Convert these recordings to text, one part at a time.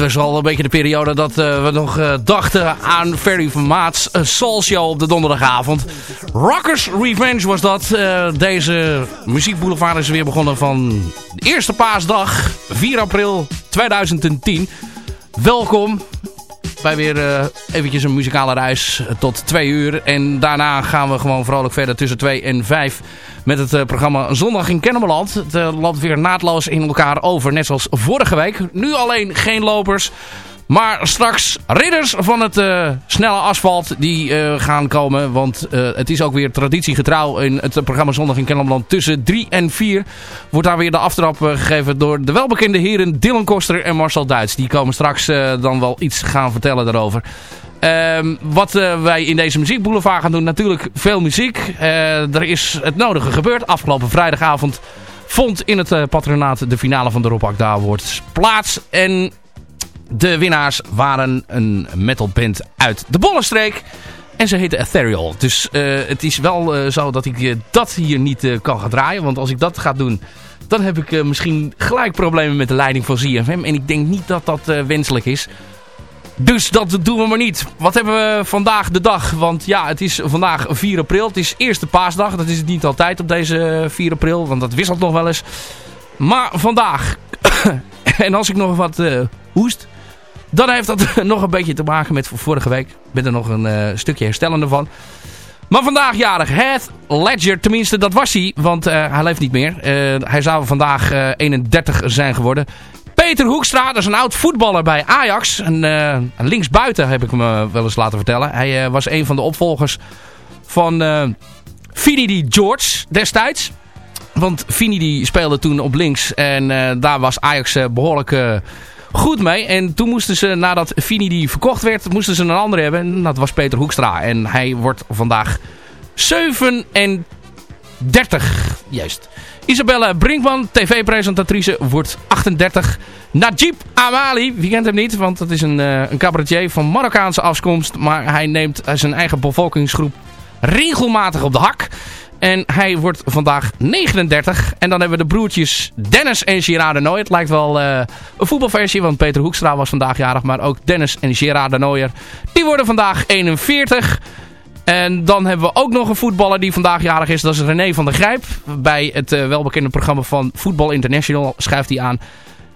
was al een beetje de periode dat uh, we nog uh, dachten aan Ferry van Maats uh, Soul Show op de donderdagavond. Rockers Revenge was dat. deze muziekboulevard is weer begonnen van de eerste paasdag, 4 april 2010. Welkom bij weer uh, eventjes een muzikale reis tot twee uur. En daarna gaan we gewoon vrolijk verder tussen twee en vijf met het uh, programma Zondag in Kennemerland. Het uh, weer naadloos in elkaar over, net zoals vorige week. Nu alleen geen lopers. Maar straks ridders van het uh, snelle asfalt die uh, gaan komen. Want uh, het is ook weer traditiegetrouw in het programma Zondag in Kennemerland. Tussen 3 en 4 wordt daar weer de aftrap gegeven door de welbekende heren Dylan Koster en Marcel Duits. Die komen straks dan wel iets gaan vertellen daarover. Um, wat wij in deze muziekboulevard gaan doen, natuurlijk veel muziek. Er is het nodige gebeurd. Afgelopen vrijdagavond vond in het patronaat de finale van de Rob Awards plaats. En de winnaars waren een metalband uit de Bollenstreek. En ze heette Ethereal. Dus het is wel zo dat ik dat hier niet kan gaan draaien. Want als ik dat ga doen, dan heb ik misschien gelijk problemen met de leiding van ZFM. En ik denk niet dat dat wenselijk is. Dus dat doen we maar niet. Wat hebben we vandaag de dag? Want ja, het is vandaag 4 april. Het is eerste paasdag. Dat is het niet altijd op deze 4 april. Want dat wisselt nog wel eens. Maar vandaag. en als ik nog wat hoest. Dan heeft dat nog een beetje te maken met vorige week. Ik ben er nog een uh, stukje herstellende van. Maar vandaag jarig. Heath Ledger. Tenminste, dat was hij. Want uh, hij leeft niet meer. hij zou vandaag 31 zijn geworden. Peter Hoekstra, dat is een oud voetballer bij Ajax. Een, linksbuiten heb ik me wel eens laten vertellen. Hij was een van de opvolgers van Finidi George destijds. Want Finidi speelde toen op links en daar was Ajax behoorlijk goed mee. En toen moesten ze, nadat Finidi verkocht werd, moesten ze een andere hebben. En dat was Peter Hoekstra. En hij wordt vandaag 37, juist. Isabelle Brinkman, tv-presentatrice, wordt 38. Najib Amali, wie kent hem niet, want dat is een, uh, een cabaretier van Marokkaanse afkomst. Maar hij neemt zijn eigen bevolkingsgroep regelmatig op de hak. En hij wordt vandaag 39. En dan hebben we de broertjes Dennis en Gerard de. Het lijkt wel uh, een voetbalversie, want Peter Hoekstra was vandaag jarig. Maar ook Dennis en Gerard de die worden vandaag 41. En dan hebben we ook nog een voetballer die vandaag jarig is. Dat is René van der Grijp. Bij het uh, welbekende programma van Voetbal International schrijft hij aan.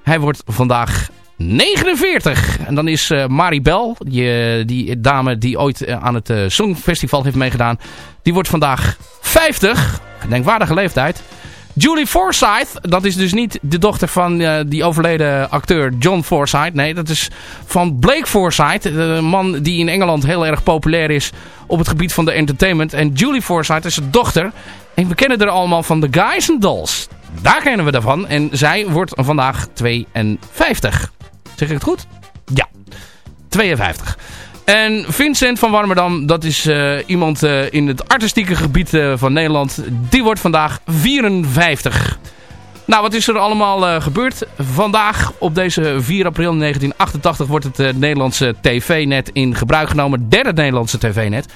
Hij wordt vandaag 49. En dan is uh, Maribel, die, die dame die ooit aan het Songfestival heeft meegedaan. Die wordt vandaag 50. Denkwaardige leeftijd. Julie Forsyth, dat is dus niet de dochter van uh, die overleden acteur John Forsyth. Nee, dat is van Blake Forsyth, de man die in Engeland heel erg populair is op het gebied van de entertainment. En Julie Forsyth is zijn dochter. En we kennen er allemaal van The Guys and Dolls. Daar kennen we daarvan. En zij wordt vandaag 52. Zeg ik het goed? Ja, 52. En Vincent van Warmerdam, dat is uh, iemand uh, in het artistieke gebied uh, van Nederland. Die wordt vandaag 54. Nou, wat is er allemaal gebeurd? Vandaag, op deze 4 april 1988, wordt het Nederlandse tv-net in gebruik genomen. Derde Nederlandse tv-net.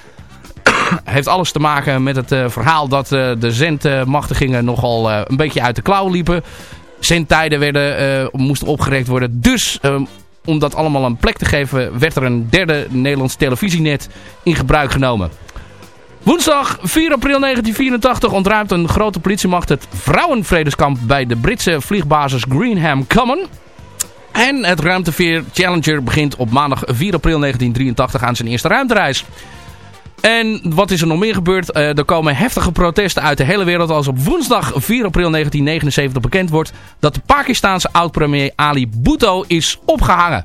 Heeft alles te maken met het verhaal dat de zendmachtigingen nogal een beetje uit de klauw liepen. Zendtijden werden, moesten opgerekt worden. Dus om dat allemaal een plek te geven, werd er een derde Nederlands televisienet in gebruik genomen. Woensdag 4 april 1984 ontruimt een grote politiemacht het vrouwenvredeskamp bij de Britse vliegbasis Greenham Common. En het ruimteveer Challenger begint op maandag 4 april 1983 aan zijn eerste ruimtereis. En wat is er nog meer gebeurd? Uh, er komen heftige protesten uit de hele wereld als op woensdag 4 april 1979 bekend wordt dat de Pakistanse oud-premier Ali Bhutto is opgehangen.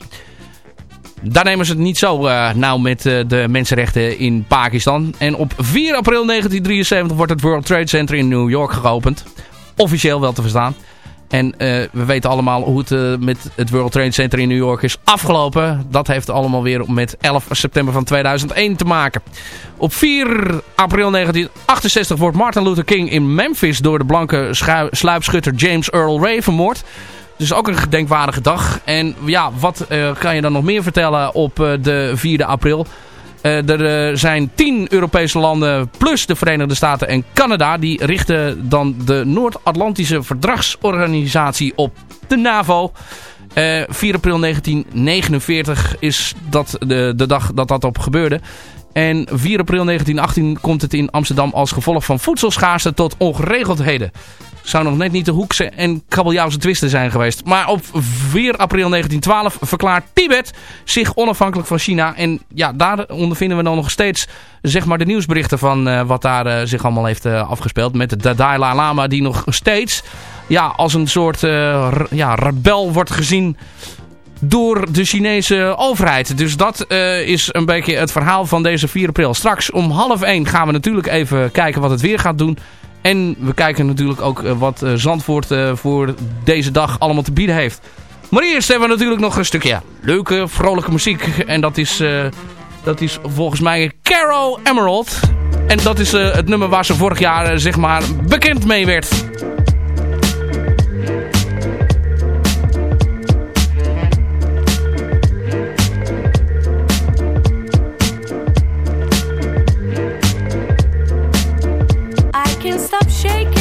Daar nemen ze het niet zo uh, nauw met uh, de mensenrechten in Pakistan. En op 4 april 1973 wordt het World Trade Center in New York geopend. Officieel wel te verstaan. En uh, we weten allemaal hoe het uh, met het World Trade Center in New York is afgelopen. Dat heeft allemaal weer met 11 september van 2001 te maken. Op 4 april 1968 wordt Martin Luther King in Memphis door de blanke sluipschutter James Earl Ray vermoord. Dus ook een gedenkwaardige dag. En ja, wat uh, kan je dan nog meer vertellen op de 4 april? Uh, er uh, zijn tien Europese landen plus de Verenigde Staten en Canada. Die richten dan de Noord-Atlantische Verdragsorganisatie op de NAVO. Uh, eh, 4 april 1949 is dat de, de dag dat dat op gebeurde. En 4 april 1918 komt het in Amsterdam als gevolg van voedselschaarste tot ongeregeldheden zou nog net niet de Hoekse en kabeljauwse twisten zijn geweest. Maar op 4 april 1912 verklaart Tibet zich onafhankelijk van China. En ja, daar ondervinden we dan nog steeds zeg maar, de nieuwsberichten van uh, wat daar uh, zich allemaal heeft uh, afgespeeld. Met de Dalai Lama die nog steeds ja, als een soort ja, rebel wordt gezien door de Chinese overheid. Dus dat is een beetje het verhaal van deze 4 april. Straks om half 1 gaan we natuurlijk even kijken wat het weer gaat doen. En we kijken natuurlijk ook eh, wat eh, Zandvoort eh, voor deze dag allemaal te bieden heeft. Maar eerst hebben we natuurlijk nog een stukje leuke, vrolijke muziek. En dat is, dat is volgens mij Caro Emerald. En dat is het nummer waar ze vorig jaar zeg maar bekend mee werd. stop shaking.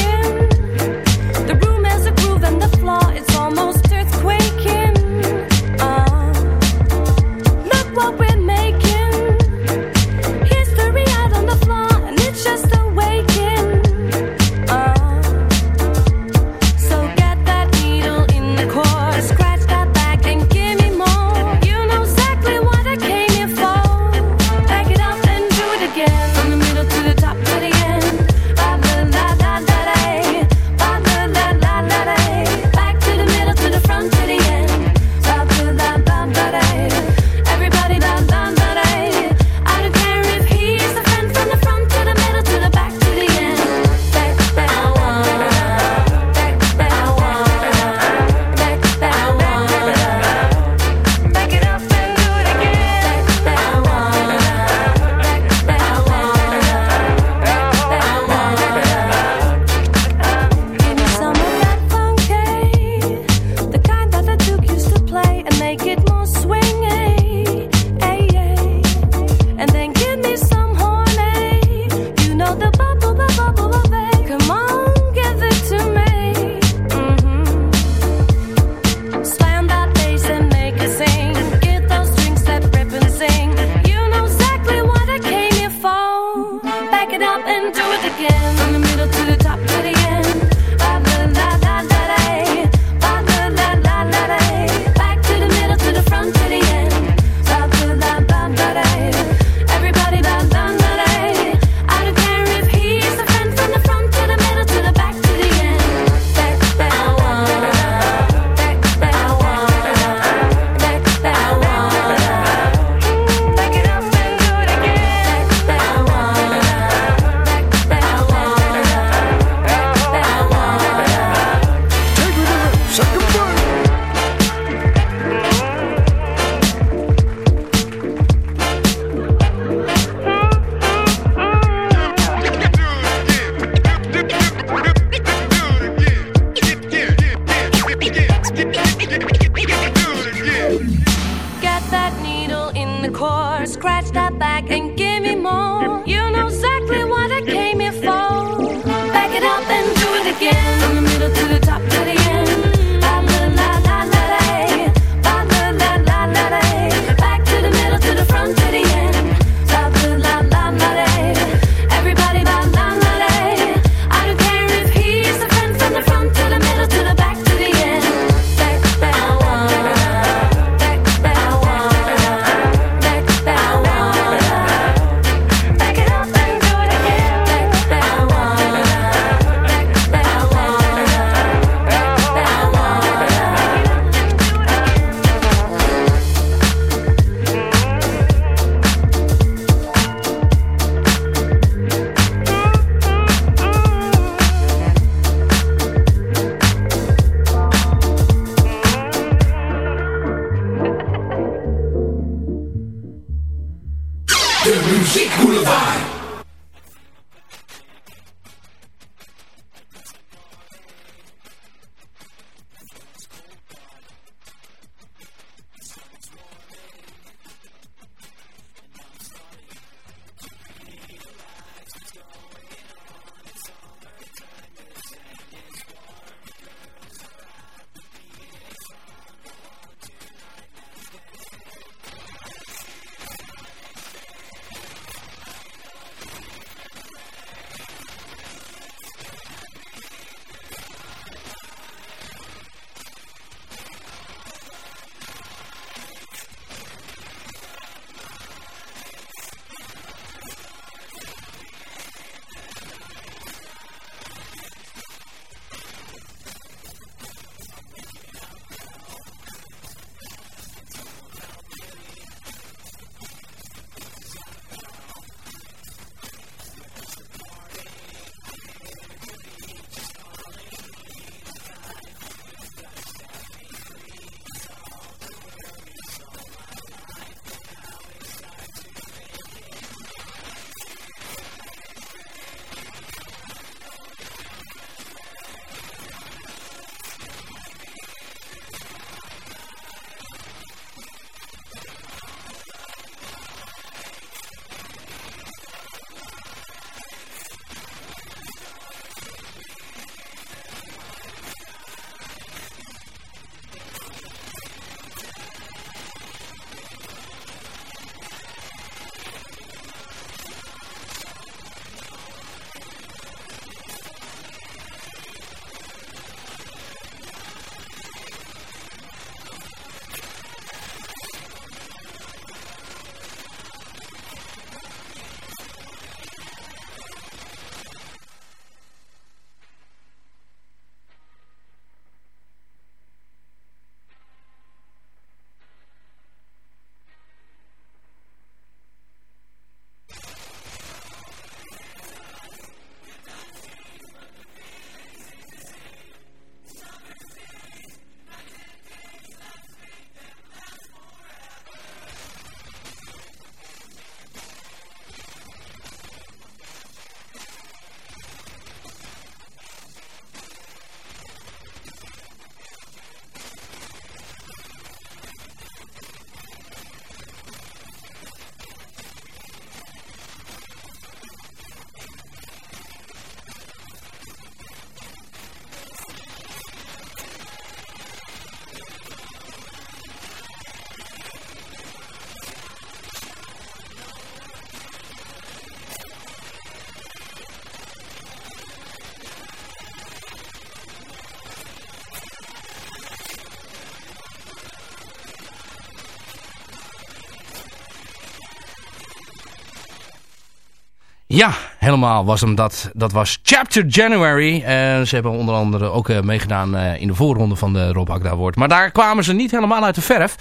Ja, helemaal was hem dat. Dat was Chapter January. Uh, ze hebben onder andere ook uh, meegedaan uh, in de voorronde van de Rob Agda Award. Maar daar kwamen ze niet helemaal uit de verf.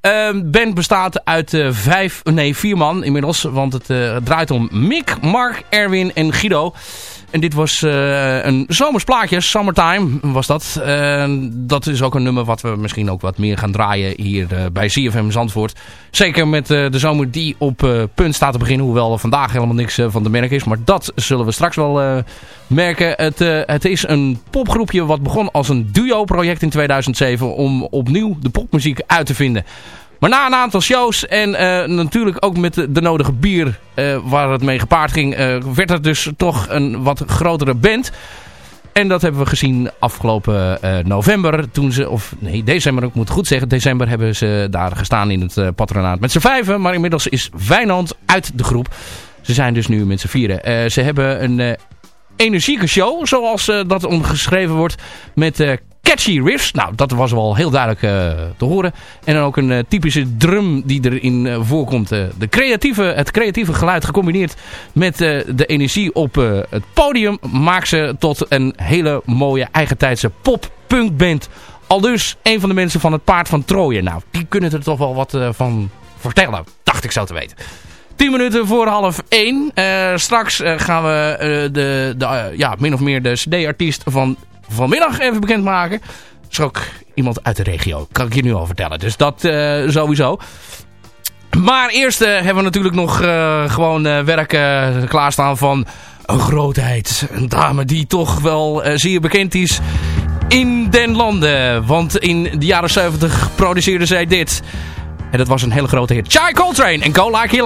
Ehm, band bestaat uit vijf, nee, vier man inmiddels. Want het draait om Mick, Mark, Erwin en Guido. En dit was uh, een zomersplaatje, Summertime was dat. Dat is ook een nummer wat we misschien ook wat meer gaan draaien hier uh, bij CFM Zandvoort. Zeker met de zomer die op punt staat te beginnen. Hoewel er vandaag helemaal niks van te merken is. Maar dat zullen we straks wel merken. Het, het is een popgroepje wat begon als een duo-project in 2007 om opnieuw de popmuziek uit te vinden. Maar na een aantal shows en uh, natuurlijk ook met de, de nodige bier uh, waar het mee gepaard ging, uh, werd het dus toch een wat grotere band. En dat hebben we gezien afgelopen november. Toen ze, of nee, december, ik moet goed zeggen. December hebben ze daar gestaan in het patronaat met z'n vijven. Maar inmiddels is Wijnand uit de groep. Ze zijn dus nu met z'n vieren. ze hebben een energieke show, zoals dat omgeschreven wordt. Met catchy riffs. Nou, dat was wel heel duidelijk uh, te horen. En dan ook een uh, typische drum die erin uh, voorkomt. de creatieve, het creatieve geluid gecombineerd met de energie op het podium... maakt ze tot een hele mooie eigentijdse pop-punk band. Al dus een van de mensen van het Paard van Troje. Nou, die kunnen er toch wel wat van vertellen. Dacht ik zo te weten. 10 minuten voor half 1. straks gaan we de, de ja, min of meer de cd-artiest van vanmiddag even bekendmaken. Is ook iemand uit de regio, kan ik je nu al vertellen. Dus dat uh, sowieso. Maar eerst hebben we natuurlijk nog gewoon werk klaarstaan van een grootheid. Een dame die toch wel zeer bekend is in den landen. Want in de jaren 70 produceerde zij dit. En dat was een hele grote hit. Chai Coltrane en Go Like.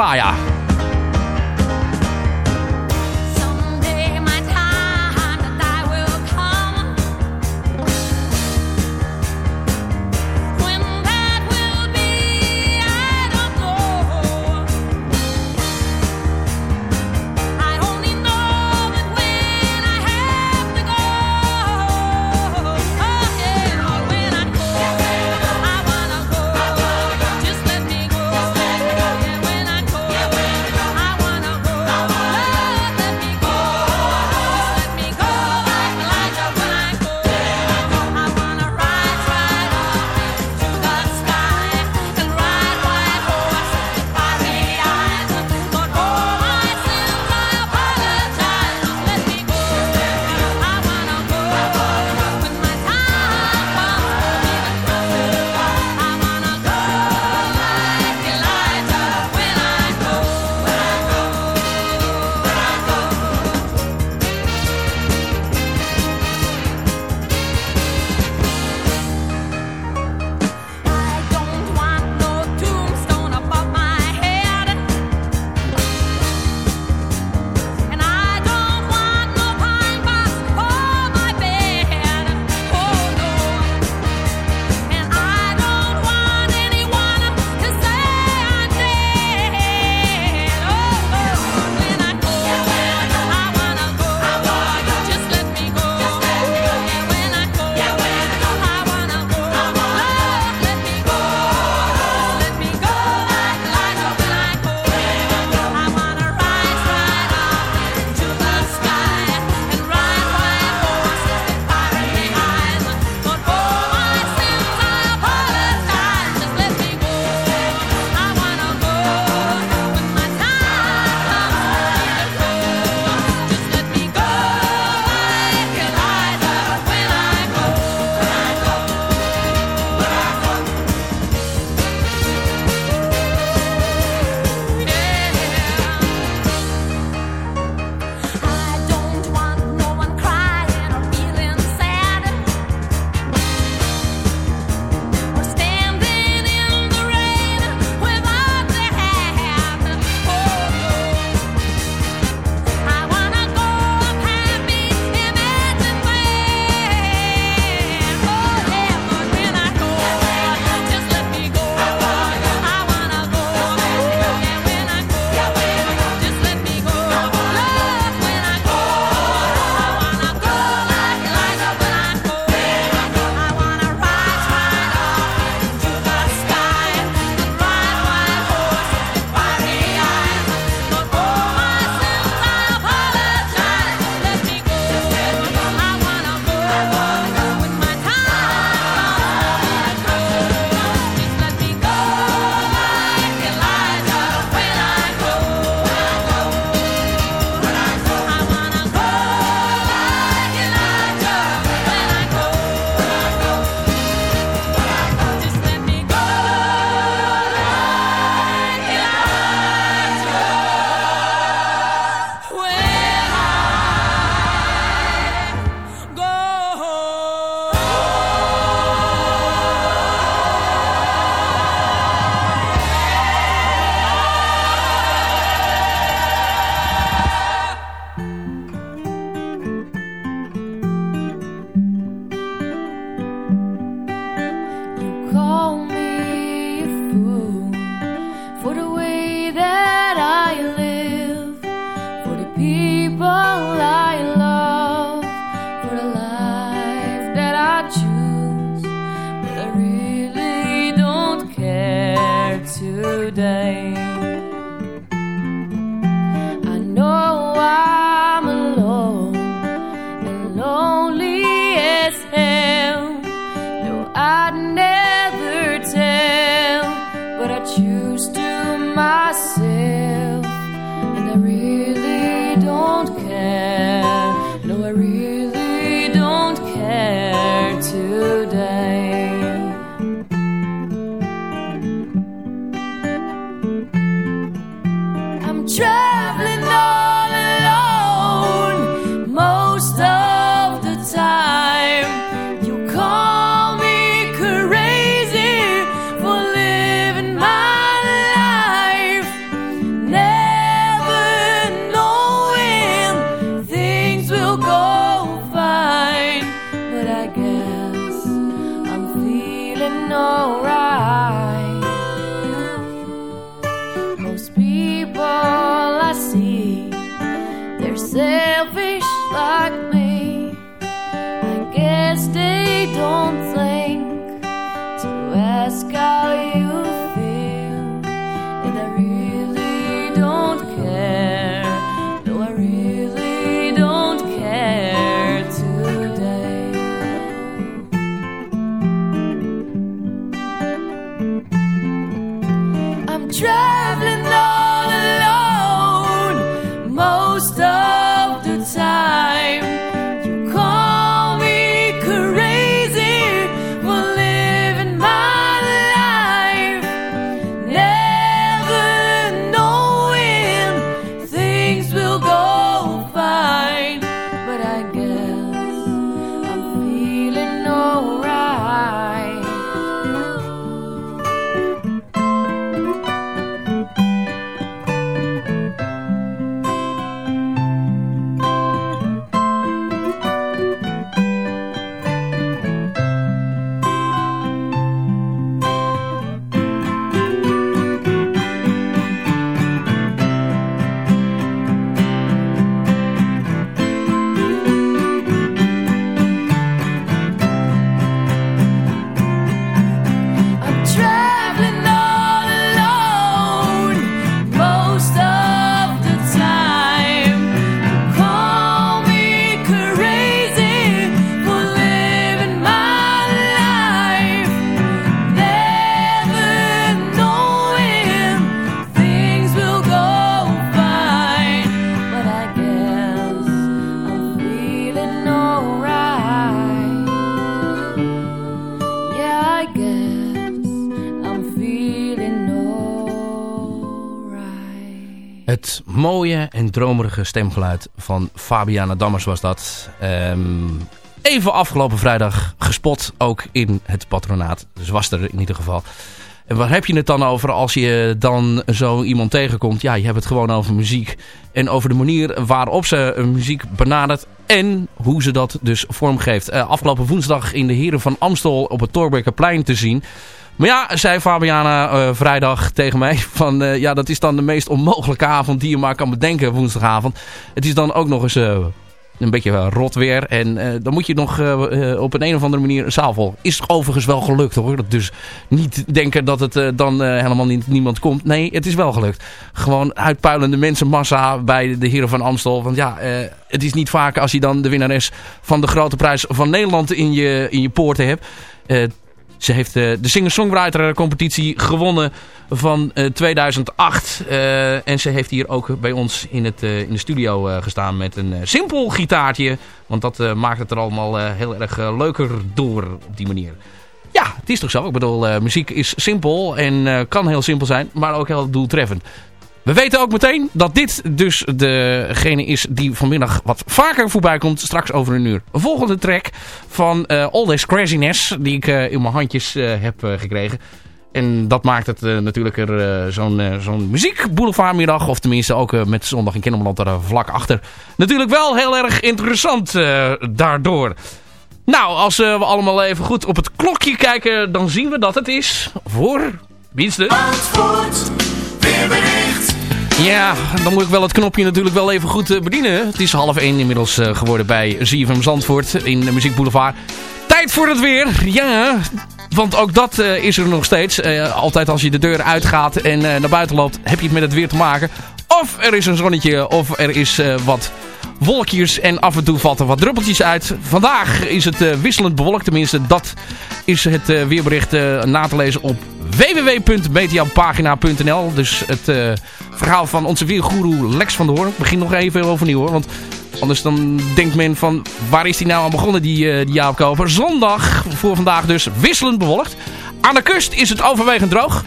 best day. Het mooie en dromerige stemgeluid van Fabiana Dammers was dat. Ehm, even afgelopen vrijdag gespot, ook in het patronaat. Dus was er in ieder geval. En waar heb je het dan over als je dan zo iemand tegenkomt? Ja, je hebt het gewoon over muziek. En over de manier waarop ze muziek benadert. En hoe ze dat dus vormgeeft. Eh, afgelopen woensdag in de Heren van Amstel op het Torbekkerplein te zien. Maar ja, zei Fabiana eh, vrijdag tegen mij. Van, eh, ja, dat is dan de meest onmogelijke avond die je maar kan bedenken woensdagavond. Het is dan ook nog eens eh, een beetje rot weer. En dan moet je nog op een, een of andere manier een zaal vol. Is overigens wel gelukt hoor. Dus niet denken dat het dan helemaal niemand komt. Nee, het is wel gelukt. Gewoon uitpuilende mensenmassa bij de Heren van Amstel. Want ja, het is niet vaak als je dan de winnares van de grote prijs van Nederland in je, in je poorten hebt. Ze heeft eh, de singer-songwriter competitie gewonnen van eh, 2008. Eh, en ze heeft hier ook bij ons in, het, eh, in de studio eh, gestaan met een eh, simpel gitaartje. Want dat eh, maakt het er allemaal eh, heel erg eh, leuker door op die manier. Ja, het is toch zo. Ik bedoel, eh, muziek is simpel en eh, kan heel simpel zijn, maar ook heel doeltreffend. We weten ook meteen dat dit dus degene is die vanmiddag wat vaker voorbij komt. Straks over een uur. Volgende track van eh All This Craziness. Die ik eh, in mijn handjes eh, heb gekregen. En dat maakt het natuurlijk er zo'n zo'n muziekboulevardmiddag. Of tenminste ook met zondag in Kinderland er vlak achter. Natuurlijk wel heel erg interessant daardoor. Nou, als we allemaal even goed op het klokje kijken. Dan zien we dat het is voor... Minstens. Ja, dan moet ik wel het knopje natuurlijk wel even goed eh, bedienen. Het is half één inmiddels eh, geworden bij ZFM Zandvoort in de Muziek Boulevard. Tijd voor het weer, ja. Want ook dat eh, is er nog steeds. Altijd als je de deur uitgaat en naar buiten loopt, heb je het met het weer te maken. Of er is een zonnetje, of er is wat wolkjes en af en toe valt er wat druppeltjes uit. Vandaag is het eh, wisselend bewolkt, tenminste dat is het eh, weerbericht eh, na te lezen op www.meteopagina.nl. Dus het verhaal van onze weergoeroe Lex van der Hoorn. Ik begin nog even overnieuw hoor, want anders dan denkt men van waar is die nou aan begonnen, die, die Jaap Koper. Zondag voor vandaag dus wisselend bewolkt. Aan de kust is het overwegend droog.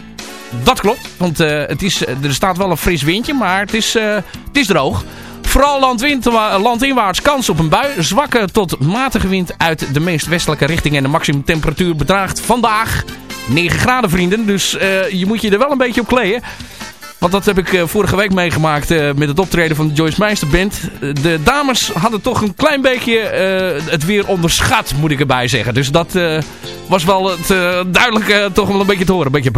Dat klopt, want het is, er staat wel een fris windje, maar het is, het is droog. Vooral landwind, landinwaarts kans op een bui. Zwakke tot matige wind uit de meest westelijke richting. En de maximumtemperatuur bedraagt vandaag 9 graden vrienden. Dus eh, je moet je er wel een beetje op kleden. Want dat heb ik eh, vorige week meegemaakt eh, met het optreden van de Joyce Meister Band. Eh, de dames hadden toch een klein beetje het weer onderschat, moet ik erbij zeggen. Dus dat was wel het, duidelijk toch wel een beetje te horen. Een beetje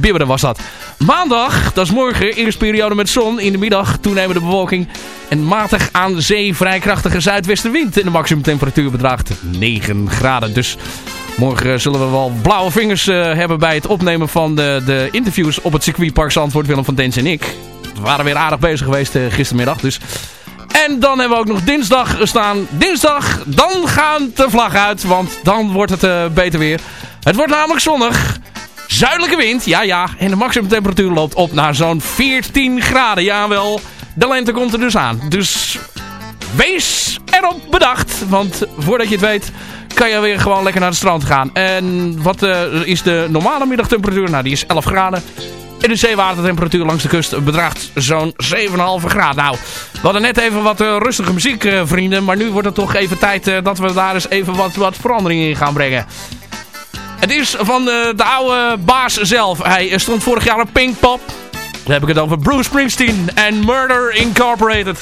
bibberen was dat. Maandag, dat is morgen, eerste periode met zon. In de middag toenemende bewolking. En matig aan zee vrij krachtige zuidwestenwind. En de maximumtemperatuur bedraagt 9 graden. Dus morgen zullen we wel blauwe vingers eh, hebben bij het opnemen van de, de interviews op het circuitpark Zandvoort. Willem van Dens en ik. We waren weer aardig bezig geweest eh, gistermiddag. Dus. En dan hebben we ook nog dinsdag staan. Dinsdag, dan gaat de vlag uit. Want dan wordt het eh, beter weer. Het wordt namelijk zonnig. Zuidelijke wind, ja ja. En de maximumtemperatuur loopt op naar zo'n 14 graden. Jawel, de lente komt er dus aan. Dus wees erop bedacht. Want voordat je het weet kan je weer gewoon lekker naar het strand gaan. En wat eh, is de normale middagtemperatuur? Nou, die is 11 graden. En de zeewatertemperatuur langs de kust bedraagt zo'n 7,5 graden. Nou, we hadden net even wat eh, rustige muziek, eh, vrienden. Maar nu wordt het toch even tijd dat we daar eens even wat, wat verandering in gaan brengen. Het is van de, de oude baas zelf. Hij stond vorig jaar op Pinkpop. Dan heb ik het over Bruce Springsteen en Murder Incorporated.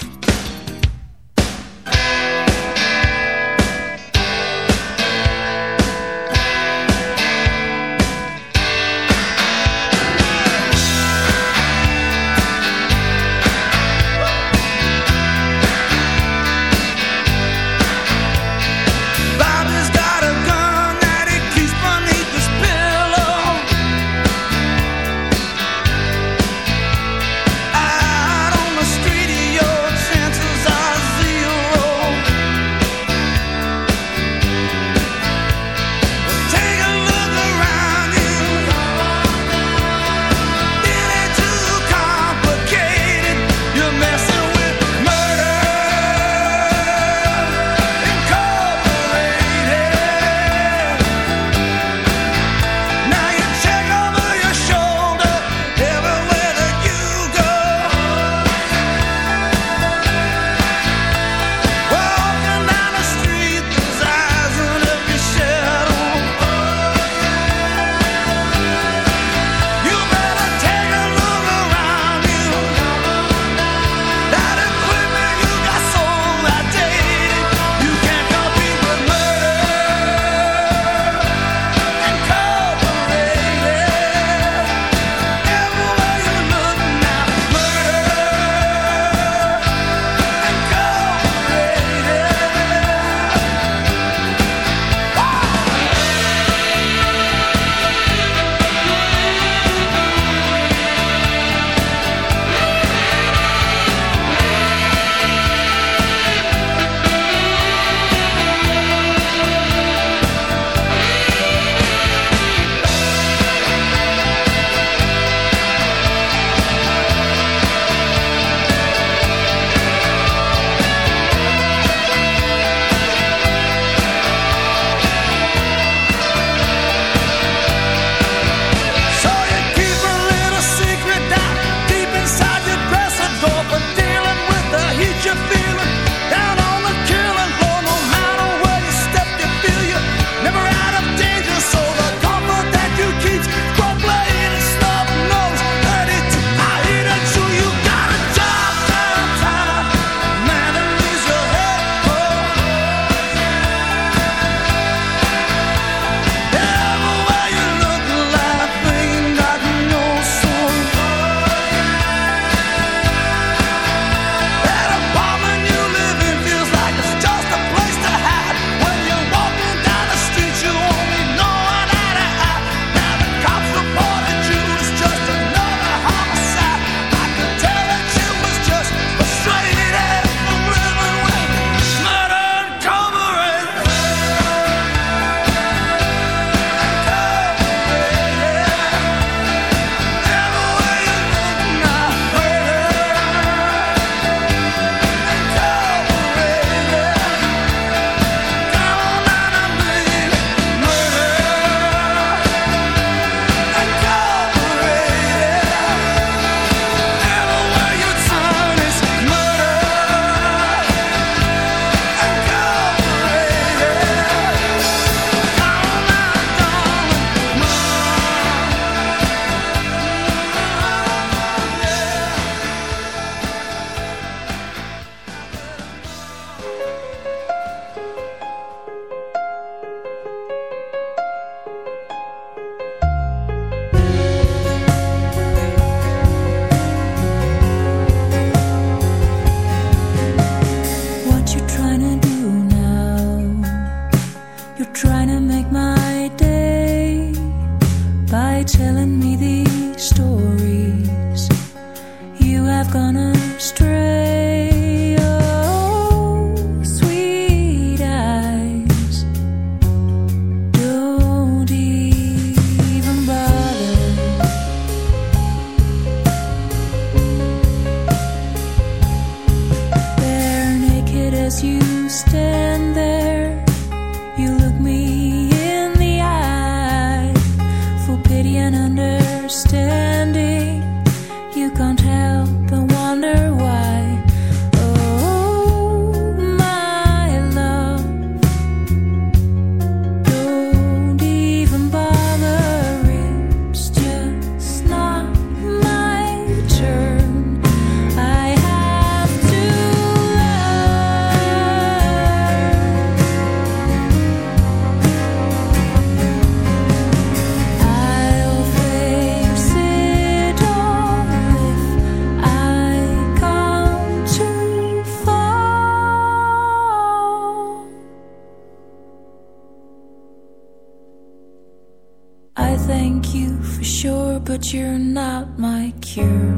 Thank you for sure, but you're not my cure.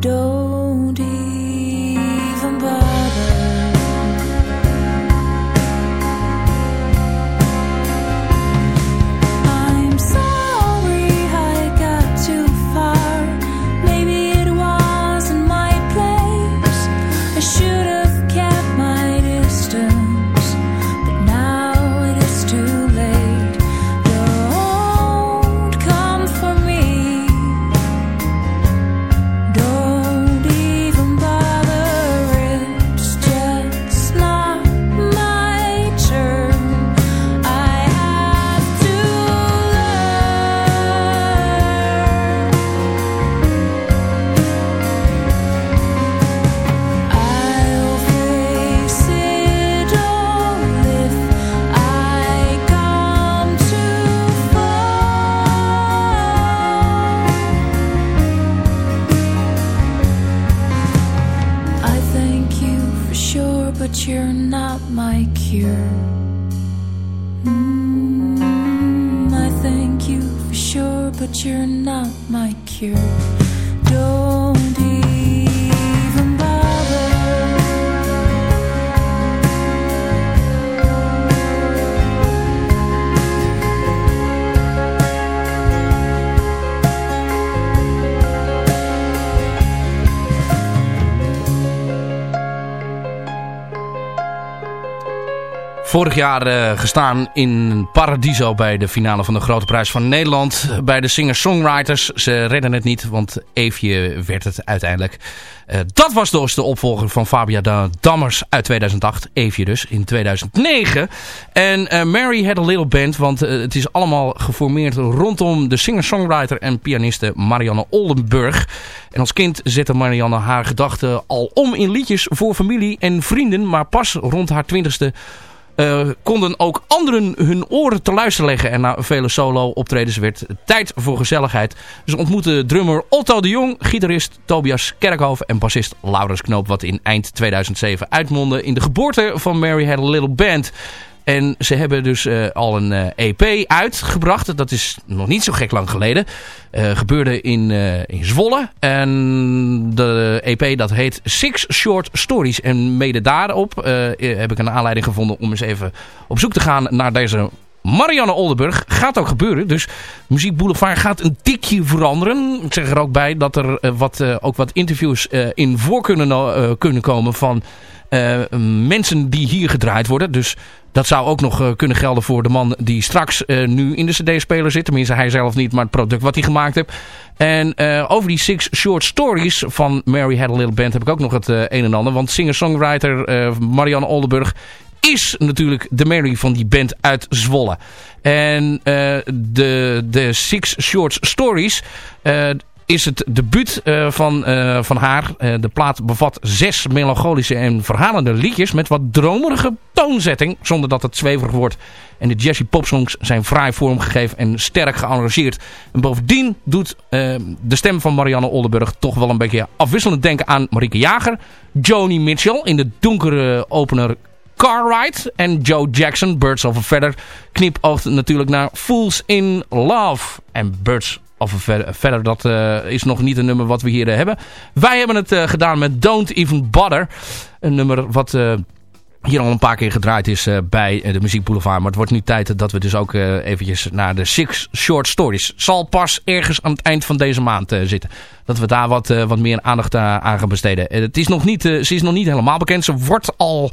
Don't Vorig jaar eh, gestaan in Paradiso bij de finale van de Grote Prijs van Nederland. Bij de singer-songwriters. Ze redden het niet, want Eefje werd het uiteindelijk. Eh, dat was dus de opvolger van Fabia da Dammers uit 2008. Eefje dus, in 2009. En eh, Mary had a little band, want het is allemaal geformeerd rondom de singer-songwriter en pianiste Marianne Oldenburg. En als kind zette Marianne haar gedachten al om in liedjes voor familie en vrienden. Maar pas rond haar twintigste eh, konden ook anderen hun oren te luisteren leggen. En na vele solo-optredens werd tijd voor gezelligheid. Ze ontmoetten drummer Otto de Jong, gitarist Tobias Kerkhoven en bassist Laurens Knoop. Wat in eind 2007 uitmondde in de geboorte van Mary Had a Little Band. En ze hebben dus eh, al een eh, EP uitgebracht. Dat is nog niet zo gek lang geleden. Eh, gebeurde in, in Zwolle. En de EP dat heet Six Short Stories. En mede daarop heb ik een aanleiding gevonden om eens even op zoek te gaan naar deze Marianne Oldenburg. Gaat ook gebeuren. Dus Muziek Boulevard gaat een tikje veranderen. Ik zeg er ook bij dat er wat, ook wat interviews in voor kunnen, kunnen komen van mensen die hier gedraaid worden. Dus dat zou ook nog eh, kunnen gelden voor de man die straks eh, nu in de cd-speler zit. Tenminste, hij zelf niet, maar het product wat hij gemaakt heeft. En eh, over die Six Short Stories van Mary Had a Little Band heb ik ook nog het een en ander. Want singer-songwriter Marianne Oldenburg is natuurlijk de Mary van die band uit Zwolle. En de, de Six Short Stories is het debuut eh, van, eh, van haar. Eh, de plaat bevat zes melancholische en verhalende liedjes met wat dromerige toonzetting, zonder dat het zweverig wordt. En de jazzy popsongs zijn fraai vormgegeven en sterk gearrangeerd. En bovendien doet de stem van Marianne Oldenburg toch wel een beetje afwisselend denken aan Marieke Jager, Joni Mitchell in de donkere opener Carride en Joe Jackson, Birds of a Feather, knipoogt natuurlijk naar Fools in Love. En Birds of Feather, dat eh, is nog niet een nummer wat we hier eh, hebben. Wij hebben het eh, gedaan met Don't Even Bother. Een nummer wat hier al een paar keer gedraaid is bij de Muziek Boulevard. Maar het wordt nu tijd dat we dus ook eventjes naar de Six Short Stories. Zal pas ergens aan het eind van deze maand zitten. Dat we daar wat, wat meer aandacht aan gaan besteden. Het is nog niet, ze is nog niet helemaal bekend. Ze wordt al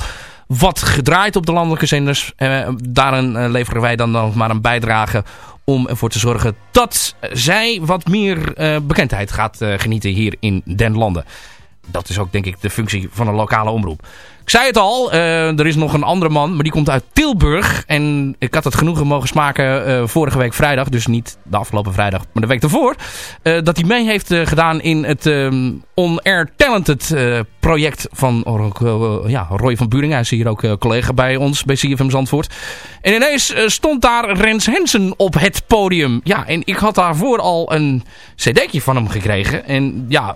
om ervoor te zorgen dat zij wat meer eh, bekendheid gaat eh, genieten hier in Den Landen dat is ook denk ik de functie van een lokale omroep. Ik zei het al, eh, er is nog een andere man, maar die komt uit Tilburg. En ik had het genoegen mogen smaken eh, vorige week vrijdag. Dus niet de afgelopen vrijdag, maar de week daarvoor. Eh, dat hij mee heeft gedaan in het um, On Air Talented project van ja, Roy van Buring. Hij is hier ook collega bij ons, bij CFM Zandvoort. En ineens stond daar Rens Hensen op het podium. Ja, en ik had daarvoor al een cd'tje van hem gekregen. En ja,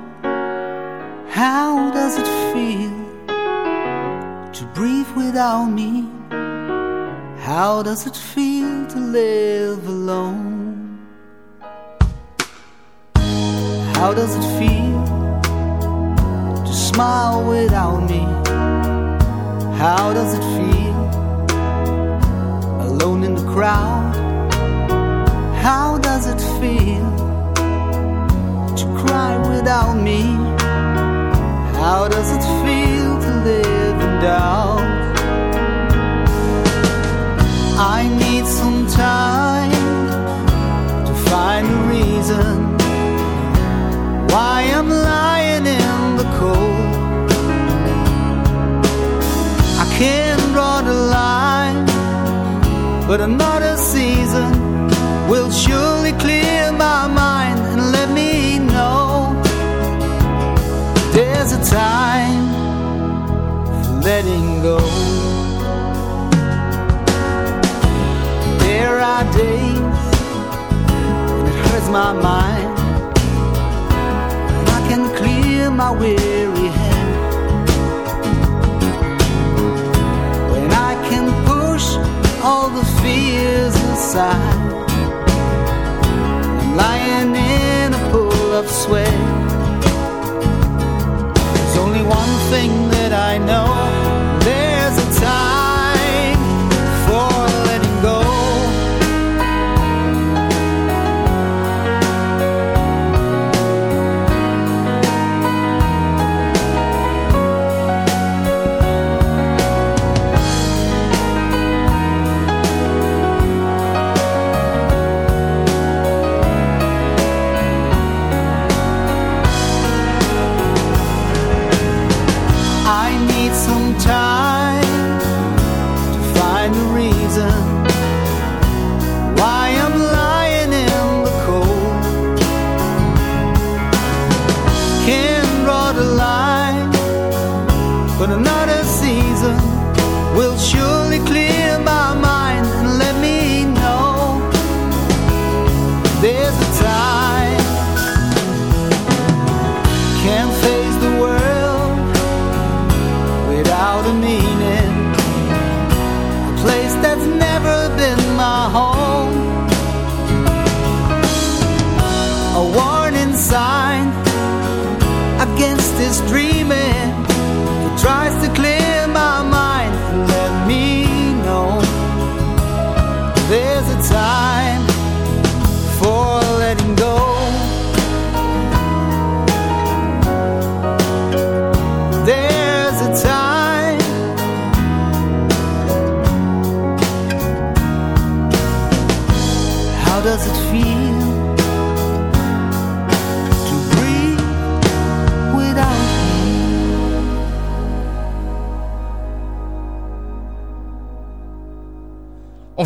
How does it feel to breathe without me? How does it feel to live alone? How does it feel to smile without me? How does it feel alone in the crowd? How does it feel to cry without me? How does it feel to live in doubt? I need some time to find a reason why I'm lying in the cold. I can draw the line, but another season time for letting go. There are days when it hurts my mind, and I can clear my weary head. When I can push all the fears aside, I'm lying in a pool of sweat one thing that I know. There's a time will surely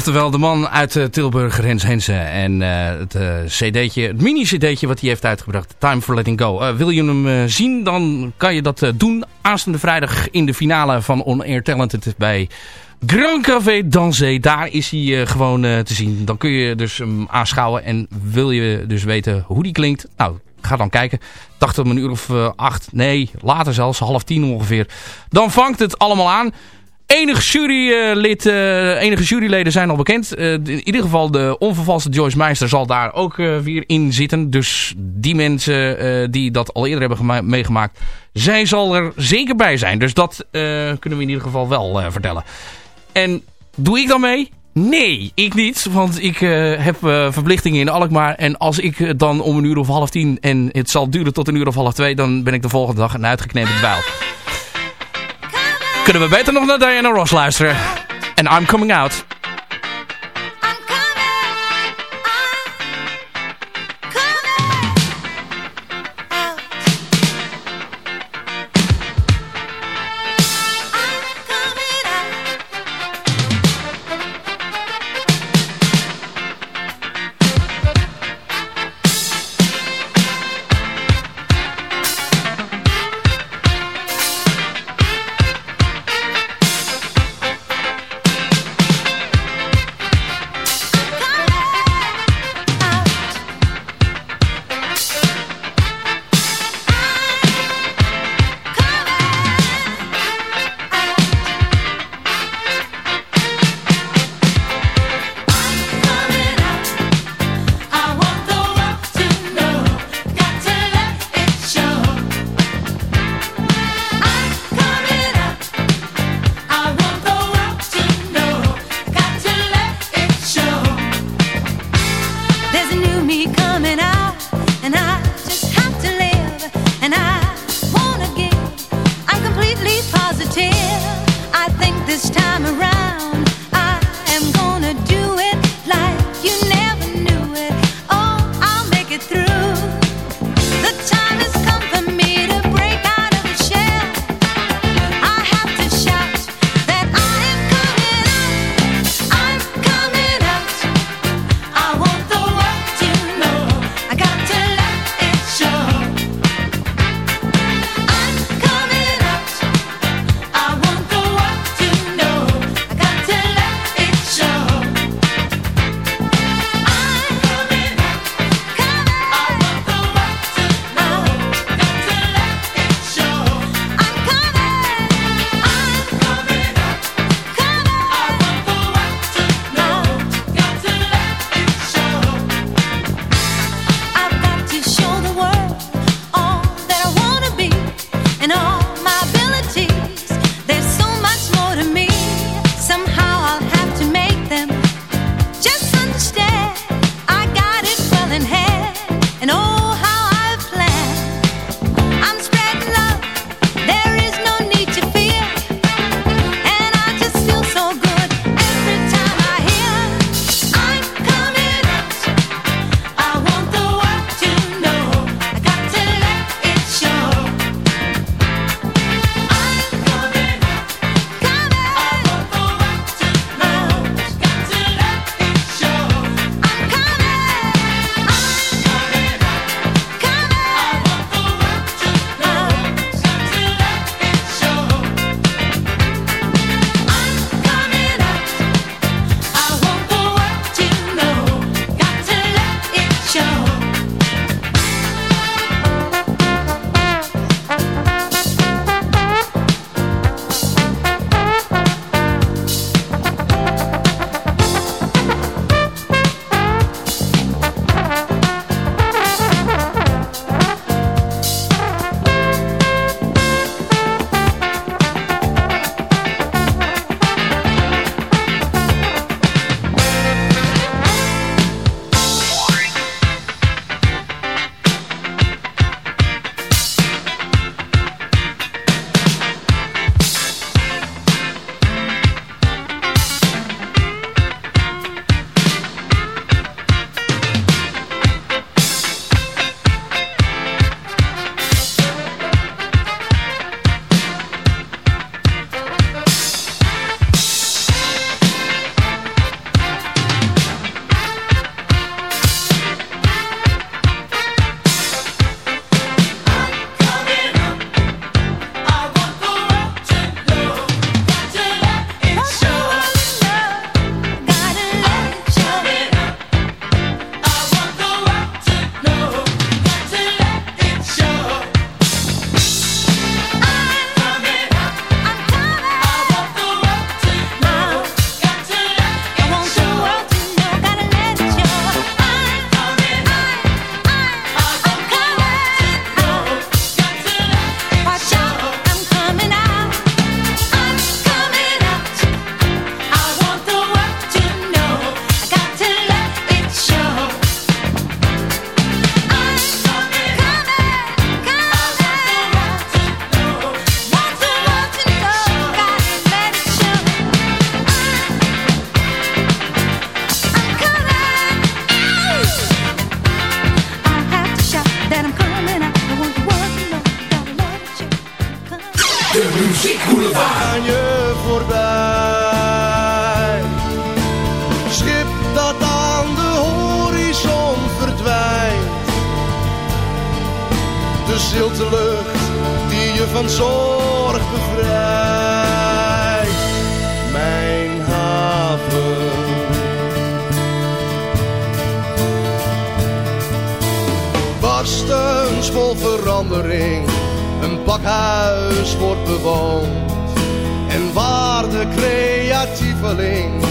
Oftewel de man uit uh, Tilburg, Rens Hensen. En uh, het uh, cd'tje, het mini-cd'tje wat hij heeft uitgebracht. Time for Letting Go. wil je hem zien, dan kan je dat doen. Aanstaande vrijdag in de finale van On Air Talented bij Grand Café Dansé. Daar is hij gewoon te zien. Dan kun je dus hem aanschouwen. En wil je dus weten hoe die klinkt? Nou, ga dan kijken. Dacht om een uur of acht. Nee, later zelfs. Half tien ongeveer. Dan vangt het allemaal aan. Enige, jurylid, uh, enige juryleden zijn al bekend. Uh, in ieder geval de onvervalste Joyce Meister zal daar ook uh, weer in zitten. Dus die mensen die dat al eerder hebben meegemaakt, zij zal er zeker bij zijn. Dus dat kunnen we in ieder geval wel vertellen. En doe ik dan mee? Nee, ik niet. Want ik heb verplichtingen in Alkmaar. En als ik dan om een uur of half tien en het zal duren tot een uur of half twee... dan ben ik de volgende dag een uitgeknepen dweil kunnen we beter nog naar Diana Ross luisteren. En I'm Coming Out. dat aan de horizon verdwijnt. De zilte lucht die je van zorg bevrijdt. Mijn haven. Barstens vol verandering, een pakhuis wordt bewoond. En waar de creatieveling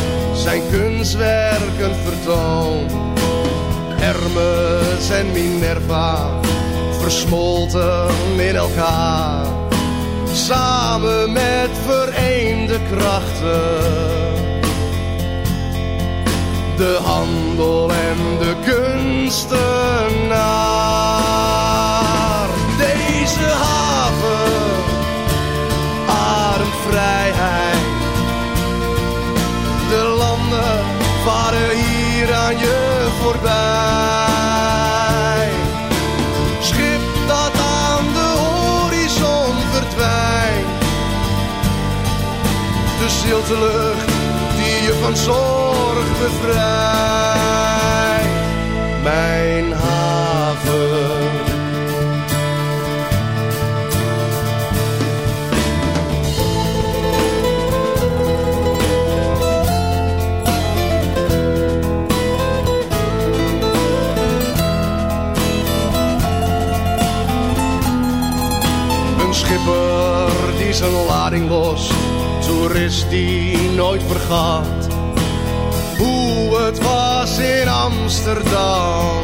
zijn kunstwerken vertoont. Hermes en Minerva versmolten in elkaar. Samen met vereende krachten. De handel en de kunstenaar. Deze haven ademt varen hier aan je voorbij. Schip dat aan de horizon verdwijnt. De zilte lucht die je van zorg bevrijdt. Mijn haven. Zijn lading lost, toerist die nooit vergaat. Hoe het was in Amsterdam.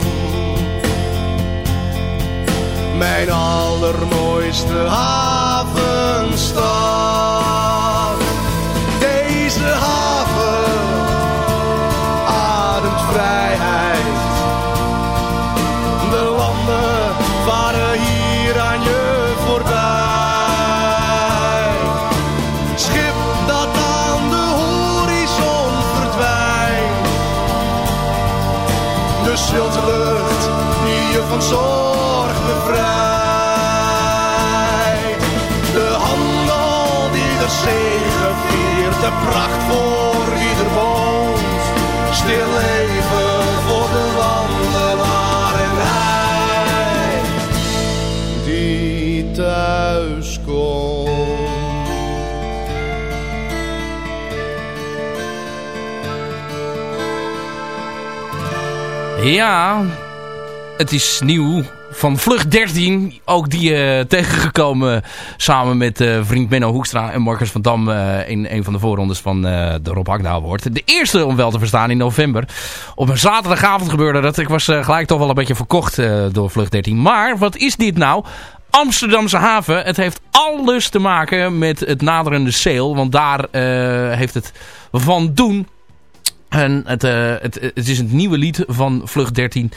Mijn allermooiste havenstad. Pracht voor ieder woont. Stil leven voor de wandelaar en hij die thuis komt. Ja, het is nieuw van Vlucht 13. Ook die eh, tegengekomen samen met eh, vriend Menno Hoekstra en Marcus van Dam eh, in een van de voorrondes van de Rob Award. De eerste om wel te verstaan in november. Op een zaterdagavond gebeurde dat. Ik was gelijk toch wel een beetje verkocht door Vlucht 13. Maar wat is dit nou? Amsterdamse haven. Het heeft alles te maken met het naderende sale. Want daar heeft het van doen. En het, het, het is het nieuwe lied van Vlucht 13.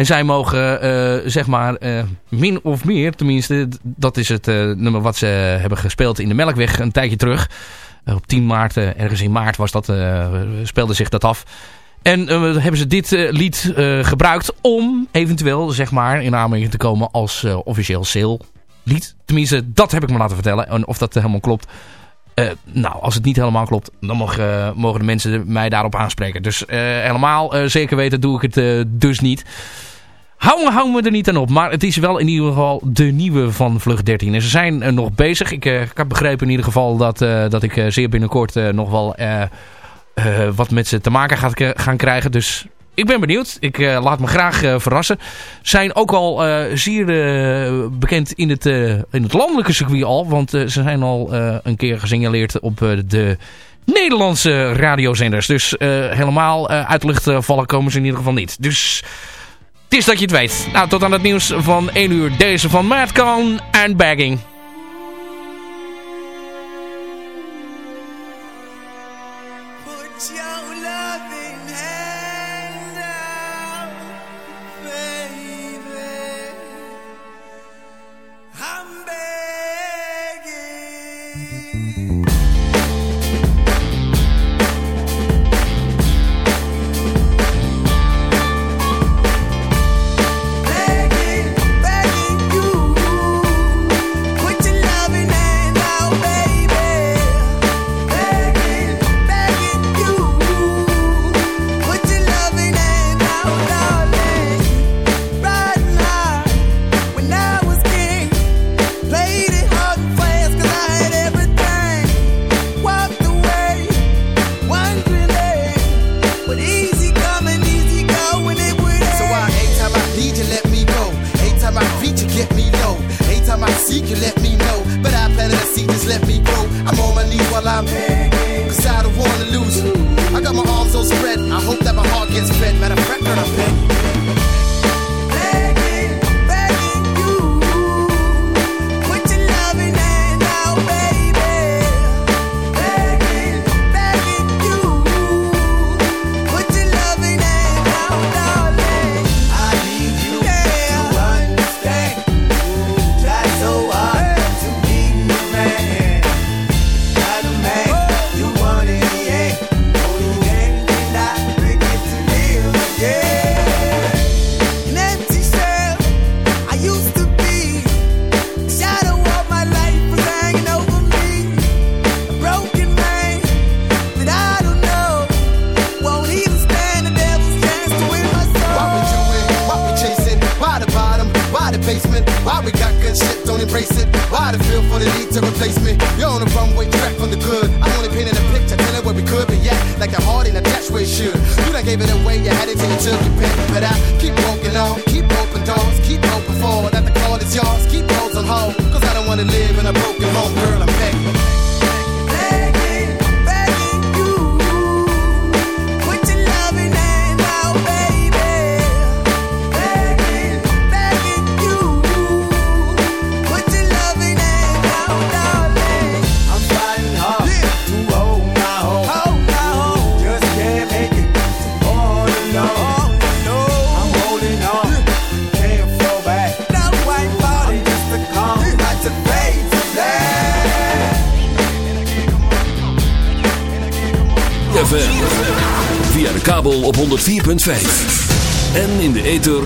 En zij mogen, eh, zeg maar, eh, min of meer, tenminste, dat is het eh, nummer wat ze hebben gespeeld in de Melkweg een tijdje terug. Op 10 maart, ergens in maart was dat, speelde zich dat af. En hebben ze dit lied gebruikt om eventueel, zeg maar, in aanmerking te komen als officieel sale lied. Tenminste, dat heb ik me laten vertellen. En of dat helemaal klopt, eh, nou, als het niet helemaal klopt, dan mogen, mogen de mensen mij daarop aanspreken. Dus eh, helemaal eh, zeker weten doe ik het eh, dus niet. Hou hou me er niet aan op. Maar het is wel in ieder geval de nieuwe van Vlucht 13. En ze zijn eh, nog bezig. Ik, eh, ik heb begrepen in ieder geval dat, eh, dat ik eh, zeer binnenkort eh, nog wel eh, eh, wat met ze te maken k- gaan krijgen. Dus ik ben benieuwd. Ik eh, laat me graag eh, verrassen. Zijn ook al eh, zeer bekend in het, in het landelijke circuit al. Want ze zijn al een keer gesignaleerd op de Nederlandse radiozenders. Dus helemaal uit de lucht vallen komen ze in ieder geval niet. Dus het is dat je het weet. Nou, tot aan het nieuws van 1 uur. Deze van Madcon en Bagging.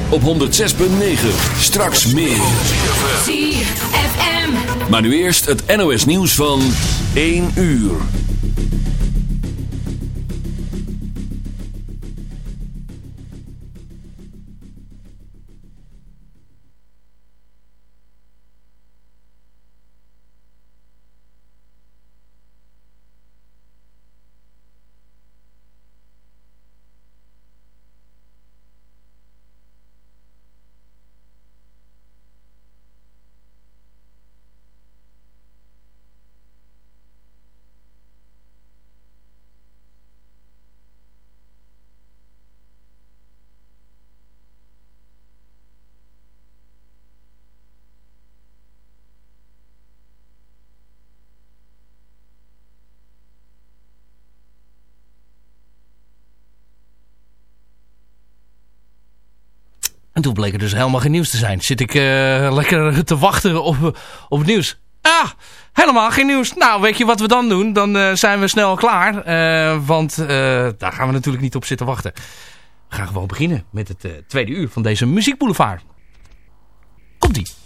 op 106.9. Straks meer. ZFM. Maar nu eerst het NOS nieuws van 1 uur. En toen bleek er dus helemaal geen nieuws te zijn. Zit ik eh, lekker te wachten op, op het nieuws. Ah, helemaal geen nieuws. Nou, weet je wat we dan doen? Dan eh, zijn we snel klaar. Eh, want daar gaan we natuurlijk niet op zitten wachten. We gaan gewoon beginnen met het tweede uur van deze muziekboulevard. Komt-ie.